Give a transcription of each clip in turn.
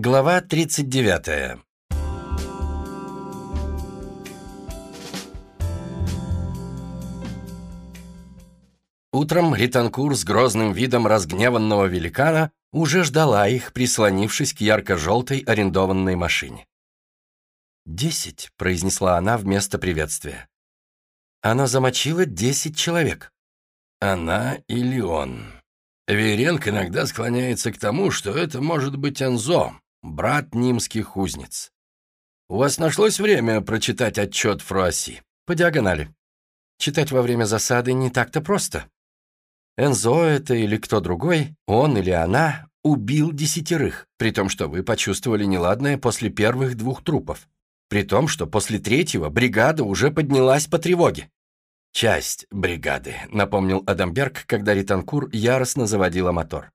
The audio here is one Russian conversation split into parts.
Глава 39 Утром Ританкур с грозным видом разгневанного великана уже ждала их, прислонившись к ярко-желтой арендованной машине. «Десять», — произнесла она вместо приветствия. «Она замочила десять человек». «Она или он?» Веренк иногда склоняется к тому, что это может быть Энзо, брат нимских узниц. У вас нашлось время прочитать отчет Фруасси? По диагонали. Читать во время засады не так-то просто. Энзо это или кто другой, он или она, убил десятерых, при том, что вы почувствовали неладное после первых двух трупов. При том, что после третьего бригада уже поднялась по тревоге. «Часть бригады», — напомнил Адамберг, когда Ританкур яростно заводила мотор.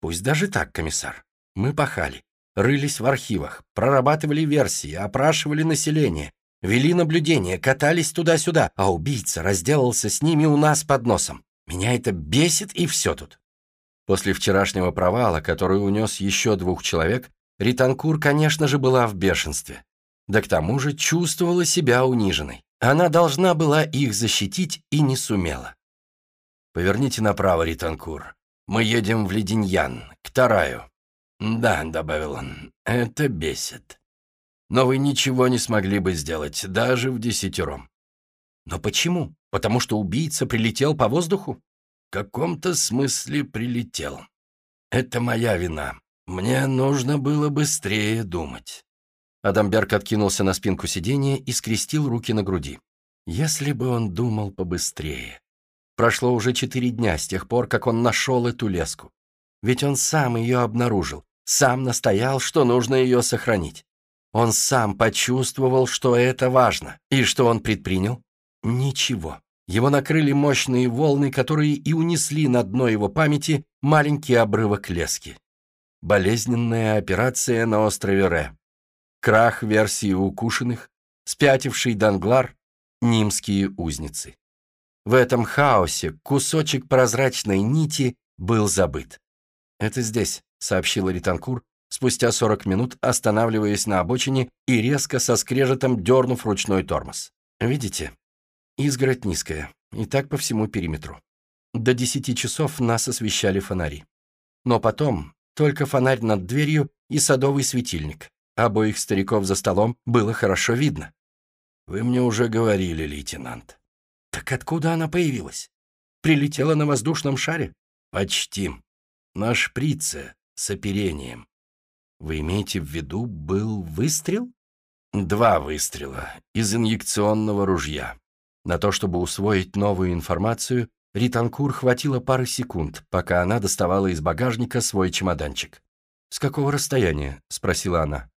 «Пусть даже так, комиссар. Мы пахали, рылись в архивах, прорабатывали версии, опрашивали население, вели наблюдение, катались туда-сюда, а убийца разделался с ними у нас под носом. Меня это бесит, и все тут. После вчерашнего провала, который унес еще двух человек, Ританкур, конечно же, была в бешенстве. Да к тому же чувствовала себя униженной. Она должна была их защитить и не сумела. «Поверните направо, Ританкур. Мы едем в Леденьян, к Тараю». «Да», — добавил он, — «это бесит. Но вы ничего не смогли бы сделать, даже в десятером». «Но почему?» Потому что убийца прилетел по воздуху? В каком-то смысле прилетел. Это моя вина. Мне нужно было быстрее думать. Адамберг откинулся на спинку сиденья и скрестил руки на груди. Если бы он думал побыстрее. Прошло уже четыре дня с тех пор, как он нашел эту леску. Ведь он сам ее обнаружил, сам настоял, что нужно ее сохранить. Он сам почувствовал, что это важно. И что он предпринял? Ничего. Его накрыли мощные волны, которые и унесли на дно его памяти маленький обрывок лески. Болезненная операция на острове Ре. Крах версии укушенных, спятивший Данглар, нимские узницы. В этом хаосе кусочек прозрачной нити был забыт. «Это здесь», — сообщила Ританкур, спустя 40 минут останавливаясь на обочине и резко со скрежетом дернув ручной тормоз. «Видите, Изгородь низкая, и так по всему периметру. До десяти часов нас освещали фонари. Но потом только фонарь над дверью и садовый светильник. Обоих стариков за столом было хорошо видно. «Вы мне уже говорили, лейтенант». «Так откуда она появилась? Прилетела на воздушном шаре?» «Почти. На шприце с оперением». «Вы имеете в виду, был выстрел?» «Два выстрела из инъекционного ружья. На то, чтобы усвоить новую информацию, Ританкур хватило пары секунд, пока она доставала из багажника свой чемоданчик. «С какого расстояния?» — спросила она.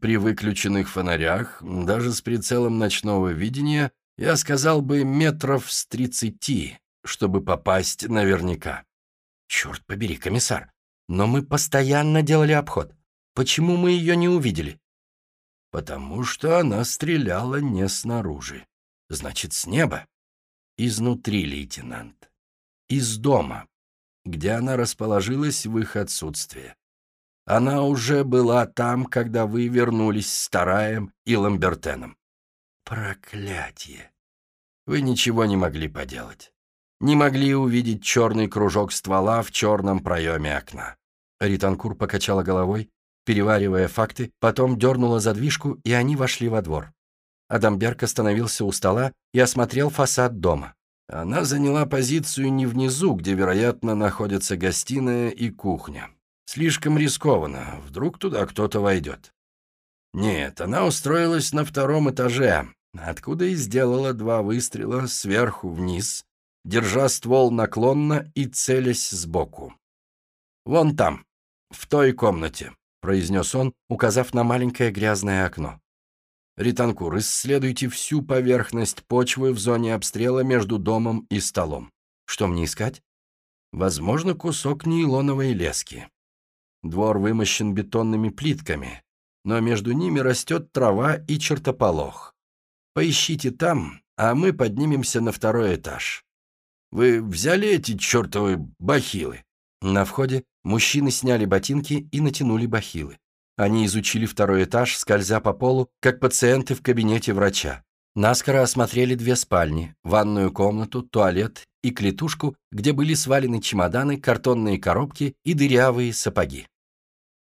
«При выключенных фонарях, даже с прицелом ночного видения, я сказал бы метров с тридцати, чтобы попасть наверняка». «Черт побери, комиссар, но мы постоянно делали обход. Почему мы ее не увидели?» «Потому что она стреляла не снаружи». Значит, с неба? Изнутри, лейтенант. Из дома, где она расположилась в их отсутствие. Она уже была там, когда вы вернулись с Тараем и Ламбертеном. Проклятие! Вы ничего не могли поделать. Не могли увидеть черный кружок ствола в черном проеме окна. Ританкур покачала головой, переваривая факты, потом дернула задвижку, и они вошли во двор. Адамберг остановился у стола и осмотрел фасад дома. Она заняла позицию не внизу, где, вероятно, находятся гостиная и кухня. Слишком рискованно, вдруг туда кто-то войдет. Нет, она устроилась на втором этаже, откуда и сделала два выстрела сверху вниз, держа ствол наклонно и целясь сбоку. «Вон там, в той комнате», — произнес он, указав на маленькое грязное окно. Ританкур, исследуйте всю поверхность почвы в зоне обстрела между домом и столом. Что мне искать? Возможно, кусок нейлоновой лески. Двор вымощен бетонными плитками, но между ними растет трава и чертополох. Поищите там, а мы поднимемся на второй этаж. Вы взяли эти чертовы бахилы? На входе мужчины сняли ботинки и натянули бахилы. Они изучили второй этаж, скользя по полу, как пациенты в кабинете врача. Наскоро осмотрели две спальни, ванную комнату, туалет и клетушку, где были свалены чемоданы, картонные коробки и дырявые сапоги.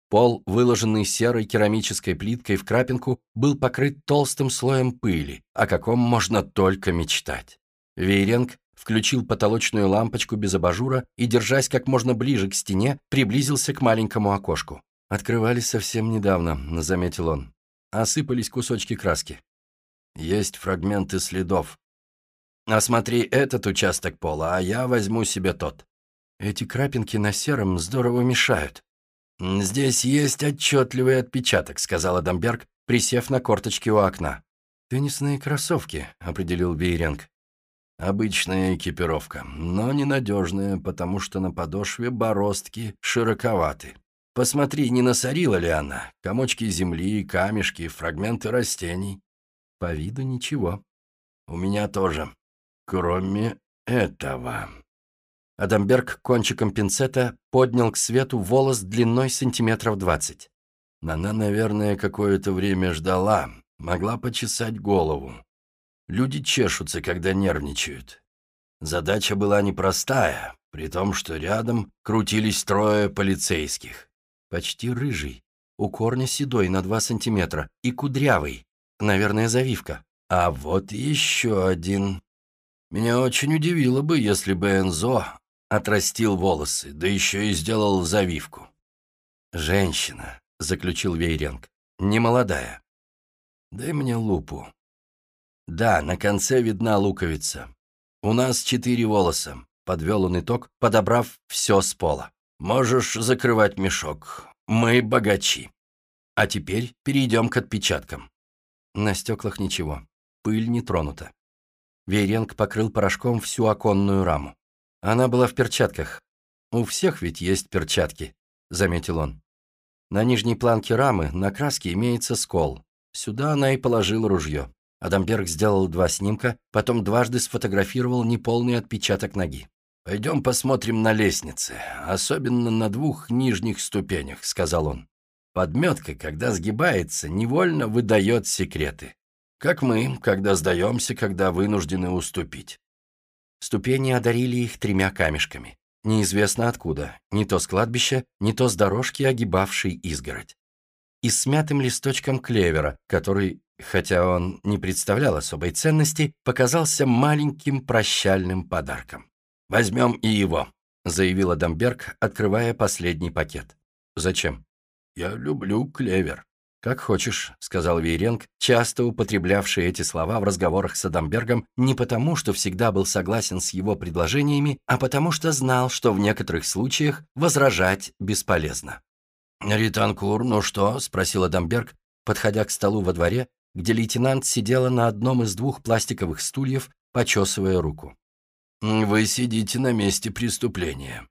Пол, выложенный серой керамической плиткой в крапинку, был покрыт толстым слоем пыли, о каком можно только мечтать. Вейренг включил потолочную лампочку без абажура и, держась как можно ближе к стене, приблизился к маленькому окошку. «Открывались совсем недавно», — заметил он. Осыпались кусочки краски. «Есть фрагменты следов. Осмотри этот участок пола, а я возьму себе тот. Эти крапинки на сером здорово мешают. «Здесь есть отчетливый отпечаток», — сказал Адамберг, присев на корточки у окна. «Теннисные кроссовки», — определил Бейренг. «Обычная экипировка, но ненадежная, потому что на подошве бороздки широковаты. Посмотри, не насорила ли она? Комочки земли, камешки, фрагменты растений. По виду ничего. У меня тоже. Кроме этого». Адамберг кончиком пинцета поднял к свету волос длиной сантиметров двадцать. Она, наверное, какое-то время ждала, могла почесать голову. Люди чешутся, когда нервничают. Задача была непростая, при том, что рядом крутились трое полицейских. Почти рыжий, у корня седой на два сантиметра и кудрявый, наверное, завивка. А вот еще один. Меня очень удивило бы, если бы Энзо отрастил волосы, да еще и сделал завивку. «Женщина», — заключил Вейренг, — «немолодая. Дай мне лупу». «Да, на конце видна луковица. У нас четыре волоса», — подвел он итог, подобрав все с пола. «Можешь закрывать мешок. Мы богачи. А теперь перейдем к отпечаткам». На стеклах ничего. Пыль не тронута. Вейренг покрыл порошком всю оконную раму. Она была в перчатках. У всех ведь есть перчатки, заметил он. На нижней планке рамы на краске имеется скол. Сюда она и положила ружье. Адамберг сделал два снимка, потом дважды сфотографировал неполный отпечаток ноги. «Пойдем посмотрим на лестнице, особенно на двух нижних ступенях», — сказал он. «Подметка, когда сгибается, невольно выдает секреты. Как мы, когда сдаемся, когда вынуждены уступить. Ступени одарили их тремя камешками. Неизвестно откуда, не то с кладбища, не то с дорожки, огибавшей изгородь. И с смятым листочком клевера, который, хотя он не представлял особой ценности, показался маленьким прощальным подарком. «Возьмем и его», — заявил Адамберг, открывая последний пакет. «Зачем?» «Я люблю клевер». «Как хочешь», — сказал Вейренг, часто употреблявший эти слова в разговорах с Адамбергом не потому, что всегда был согласен с его предложениями, а потому что знал, что в некоторых случаях возражать бесполезно. «Ританкур, ну что?» — спросил Адамберг, подходя к столу во дворе, где лейтенант сидела на одном из двух пластиковых стульев, почесывая руку. «Вы сидите на месте преступления».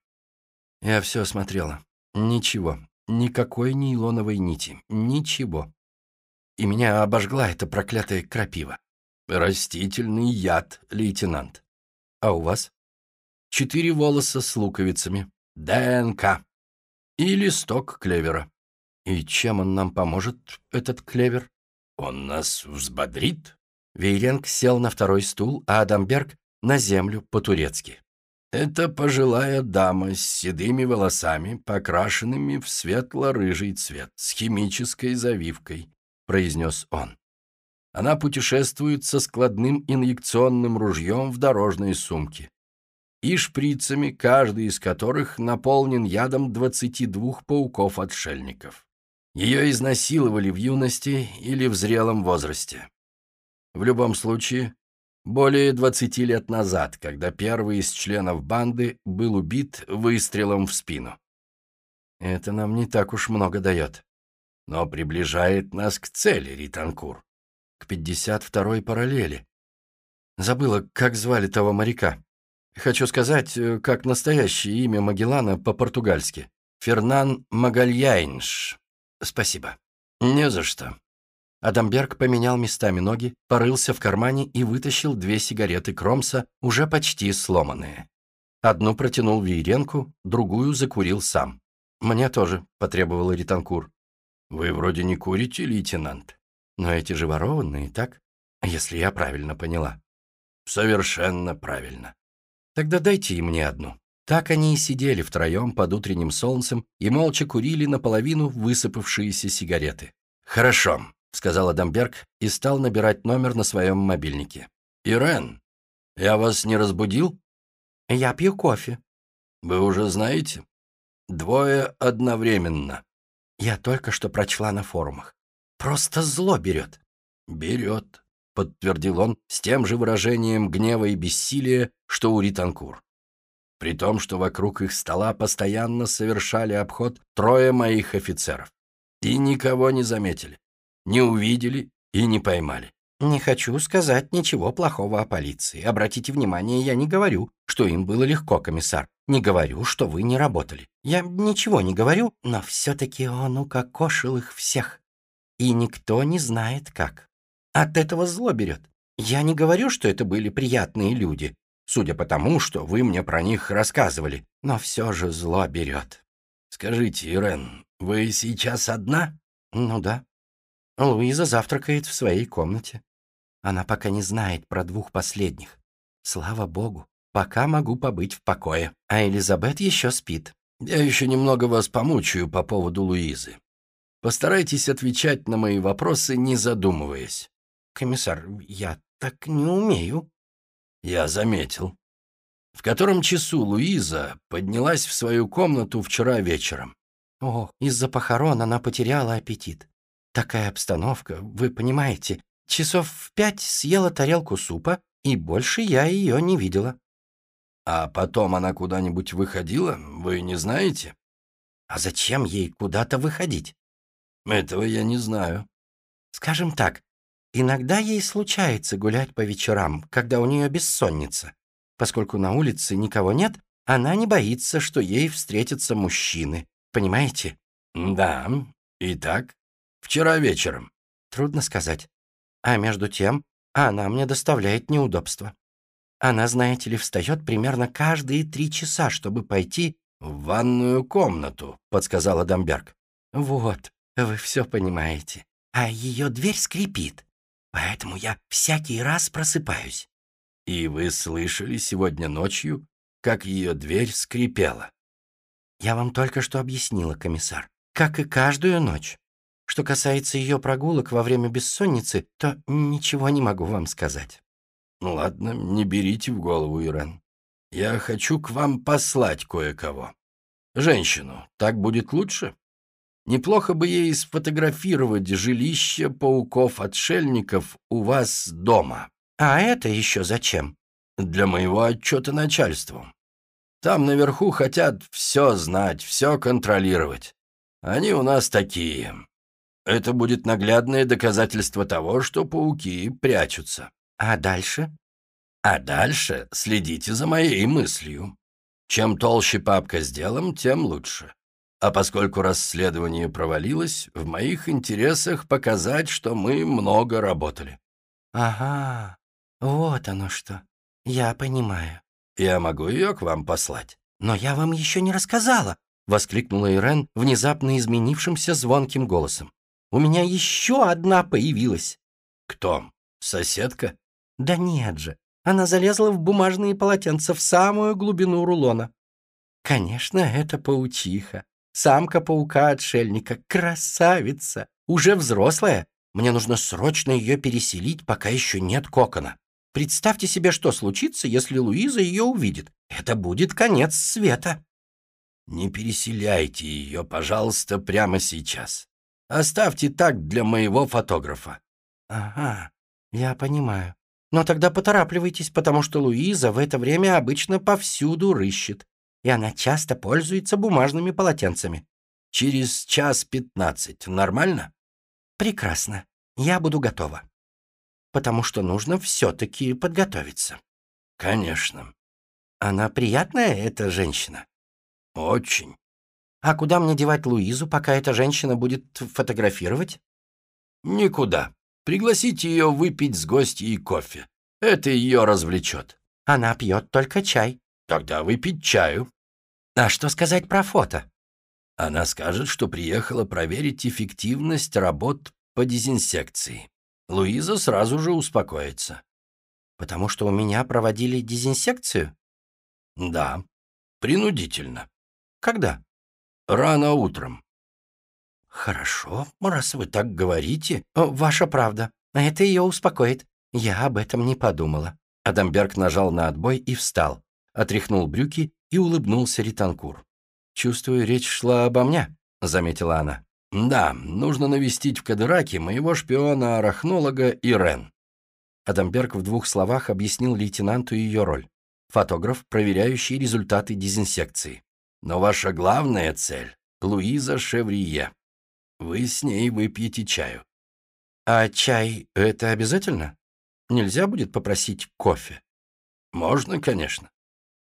Я все смотрела. Ничего. Никакой нейлоновой нити. Ничего. И меня обожгла эта проклятая крапива. Растительный яд, лейтенант. А у вас? Четыре волоса с луковицами. ДНК. И листок клевера. И чем он нам поможет, этот клевер? Он нас взбодрит. Вейренг сел на второй стул, а Адамберг — на землю по-турецки. Это пожилая дама с седыми волосами, покрашенными в светло-рыжий цвет, с химической завивкой, произнес он. Она путешествует со складным инъекционным ружьем в дорожной сумке и шприцами, каждый из которых наполнен ядом 22 пауков-отшельников. Ее изнасиловали в юности или в зрелом возрасте. В любом случае, более 20 лет назад, когда первый из членов банды был убит выстрелом в спину. Это нам не так уж много дает. Но приближает нас к цели, Ританкур. К 52-й параллели. Забыла, как звали того моряка. Хочу сказать, э, как настоящее имя Магеллана по-португальски. Фернан Магальяйнш. Спасибо. Не за что. Адамберг поменял местами ноги, порылся в кармане и вытащил две сигареты Кромса, уже почти сломанные. Одну протянул Вейренку, другую закурил сам. «Мне тоже», — потребовал Ританкур. Вы вроде не курите, лейтенант. Но эти же ворованные, так? Если я правильно поняла. Совершенно правильно. Тогда дайте и мне одну. Так они и сидели втроем под утренним солнцем и молча курили наполовину высыпавшиеся сигареты. «Хорошо», — сказал Адамберг и стал набирать номер на своем мобильнике. «Ирен, я вас не разбудил?» «Я пью кофе». «Вы уже знаете? Двое одновременно». «Я только что прочла на форумах. Просто зло берет». «Берет», — подтвердил он с тем же выражением гнева и бессилия, что у Ританкур. При том, что вокруг их стола постоянно совершали обход трое моих офицеров. И никого не заметили, не увидели и не поймали. «Не хочу сказать ничего плохого о полиции. Обратите внимание, я не говорю, что им было легко, комиссар. Не говорю, что вы не работали. Я ничего не говорю, но все-таки он укокошил их всех. И никто не знает как. От этого зло берет. Я не говорю, что это были приятные люди, судя по тому, что вы мне про них рассказывали, но все же зло берет. Скажите, Ирен, вы сейчас одна? Ну да. Луиза завтракает в своей комнате. Она пока не знает про двух последних. Слава богу, пока могу побыть в покое. А Элизабет еще спит. Я еще немного вас помучаю по поводу Луизы. Постарайтесь отвечать на мои вопросы, не задумываясь. Комиссар, я так не умею. Я заметил. В котором часу Луиза поднялась в свою комнату вчера вечером? О, из-за похорон она потеряла аппетит. Такая обстановка, вы понимаете, Часов в пять съела тарелку супа, и больше я ее не видела. А потом она куда-нибудь выходила, вы не знаете? А зачем ей куда-то выходить? Этого я не знаю. Скажем так, иногда ей случается гулять по вечерам, когда у нее бессонница. Поскольку на улице никого нет, она не боится, что ей встретятся мужчины. Понимаете? Да. Итак, вчера вечером. Трудно сказать. А между тем, она мне доставляет неудобства. Она, знаете ли, встает примерно каждые три часа, чтобы пойти в ванную комнату, подсказала Дамберг. Вот, вы все понимаете. А ее дверь скрипит. Поэтому я всякий раз просыпаюсь. И вы слышали сегодня ночью, как ее дверь скрипела? Я вам только что объяснила, комиссар. Как и каждую ночь. Что касается ее прогулок во время бессонницы, то ничего не могу вам сказать». «Ну ладно, не берите в голову, Ирен. Я хочу к вам послать кое-кого. Женщину, так будет лучше? Неплохо бы ей сфотографировать жилище пауков-отшельников у вас дома». «А это еще зачем?» «Для моего отчета начальству. Там наверху хотят все знать, все контролировать. Они у нас такие. Это будет наглядное доказательство того, что пауки прячутся. А дальше? А дальше следите за моей мыслью. Чем толще папка с делом, тем лучше. А поскольку расследование провалилось, в моих интересах показать, что мы много работали. Ага, вот оно что. Я понимаю. Я могу ее к вам послать. Но я вам еще не рассказала, воскликнула Ирен внезапно изменившимся звонким голосом. У меня еще одна появилась». «Кто? Соседка?» «Да нет же. Она залезла в бумажные полотенца в самую глубину рулона». «Конечно, это паучиха. Самка паука-отшельника. Красавица. Уже взрослая. Мне нужно срочно ее переселить, пока еще нет кокона. Представьте себе, что случится, если Луиза ее увидит. Это будет конец света». «Не переселяйте ее, пожалуйста, прямо сейчас. Оставьте так для моего фотографа». «Ага, я понимаю. Но тогда поторапливайтесь, потому что Луиза в это время обычно повсюду рыщет, и она часто пользуется бумажными полотенцами». «Через час пятнадцать. Нормально?» «Прекрасно. Я буду готова. Потому что нужно все-таки подготовиться». «Конечно». «Она приятная, эта женщина?» «Очень». А куда мне девать Луизу, пока эта женщина будет фотографировать? Никуда. Пригласите ее выпить с гостьей кофе. Это ее развлечет. Она пьет только чай. Тогда выпить чаю. А что сказать про фото? Она скажет, что приехала проверить эффективность работ по дезинсекции. Луиза сразу же успокоится. Потому что у меня проводили дезинсекцию? Да, принудительно. Когда? Рано утром. Хорошо, раз вы так говорите. Ваша правда. Это ее успокоит. Я об этом не подумала. Адамберг нажал на отбой и встал, отряхнул брюки и улыбнулся Ританкур. «Чувствую, речь шла обо мне», — заметила она. «Да, нужно навестить в Кадыраке моего шпиона-арахнолога Ирен». Адамберг в двух словах объяснил лейтенанту ее роль. Фотограф, проверяющий результаты дезинсекции. «Но ваша главная цель — Луиза Шеврие. Вы с ней выпьете чаю». «А чай — это обязательно? Нельзя будет попросить кофе?» «Можно, конечно.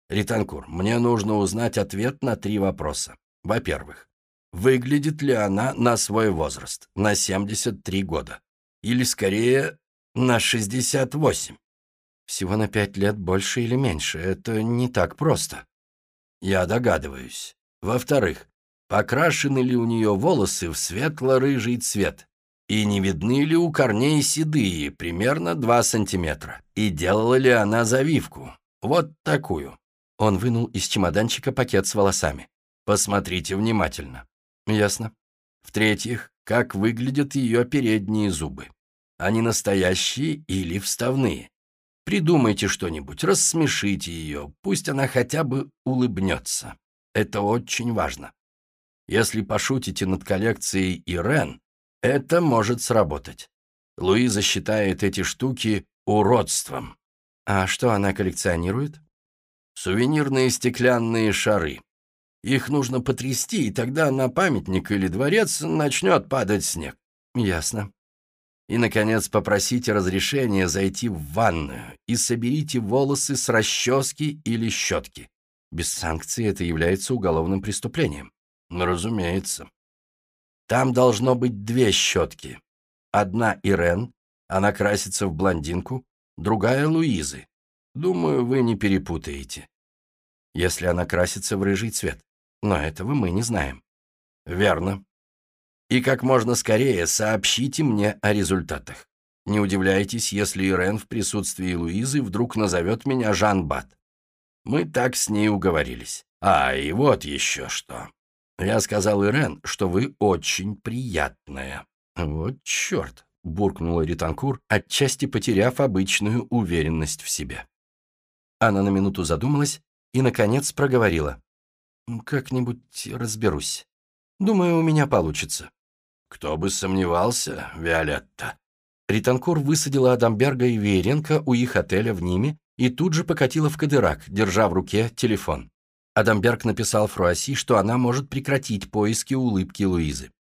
Ританкур, мне нужно узнать ответ на три вопроса. Во-первых, выглядит ли она на свой возраст, на 73 года? Или, скорее, на 68? Всего на пять лет больше или меньше. Это не так просто. Я догадываюсь. Во-вторых, покрашены ли у нее волосы в светло-рыжий цвет? И не видны ли у корней седые, примерно 2 сантиметра? И делала ли она завивку? Вот такую. Он вынул из чемоданчика пакет с волосами. «Посмотрите внимательно». «Ясно». В-третьих, как выглядят ее передние зубы. Они настоящие или вставные? Придумайте что-нибудь, рассмешите ее, пусть она хотя бы улыбнется. Это очень важно. Если пошутите над коллекцией Ирен, это может сработать. Луиза считает эти штуки уродством. А что она коллекционирует? Сувенирные стеклянные шары. Их нужно потрясти, и тогда на памятник или дворец начнет падать снег. Ясно. И, наконец, попросите разрешения зайти в ванную и соберите волосы с расчески или щетки. Без санкций это является уголовным преступлением. Ну, разумеется. Там должно быть две щетки. Одна Ирен, она красится в блондинку, другая Луизы. Думаю, вы не перепутаете. Если она красится в рыжий цвет. Но этого мы не знаем. Верно. И как можно скорее сообщите мне о результатах. Не удивляйтесь, если Ирен в присутствии Луизы вдруг назовет меня Жан Бат. Мы так с ней уговорились. А, и вот еще что. Я сказал Ирен, что вы очень приятная. Вот черт, буркнула Ританкур, отчасти потеряв обычную уверенность в себе. Она на минуту задумалась и, наконец, проговорила. «Как-нибудь разберусь. Думаю, у меня получится». «Кто бы сомневался, Виолетта». Ританкур высадила Адамберга и Вееренко у их отеля в Ниме и тут же покатила в Кадырак, держа в руке телефон. Адамберг написал Фруасси, что она может прекратить поиски улыбки Луизы.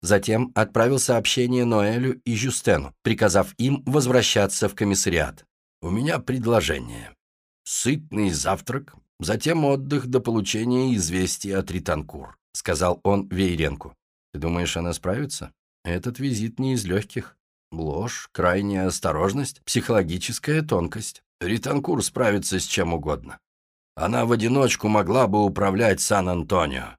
Затем отправил сообщение Ноэлю и Жюстену, приказав им возвращаться в комиссариат. «У меня предложение сытный завтрак, затем отдых до получения известия от Ританкур», — сказал он Вейренку. «Ты думаешь, она справится? Этот визит не из легких. Ложь, крайняя осторожность, психологическая тонкость. Ританкур справится с чем угодно. Она в одиночку могла бы управлять Сан-Антонио.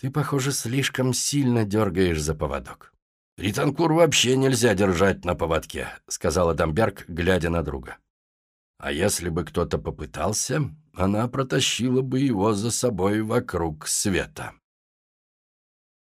Ты, похоже, слишком сильно дергаешь за поводок. Ританкур вообще нельзя держать на поводке», — сказал Адамберг, глядя на друга. А если бы кто-то попытался, она протащила бы его за собой вокруг света.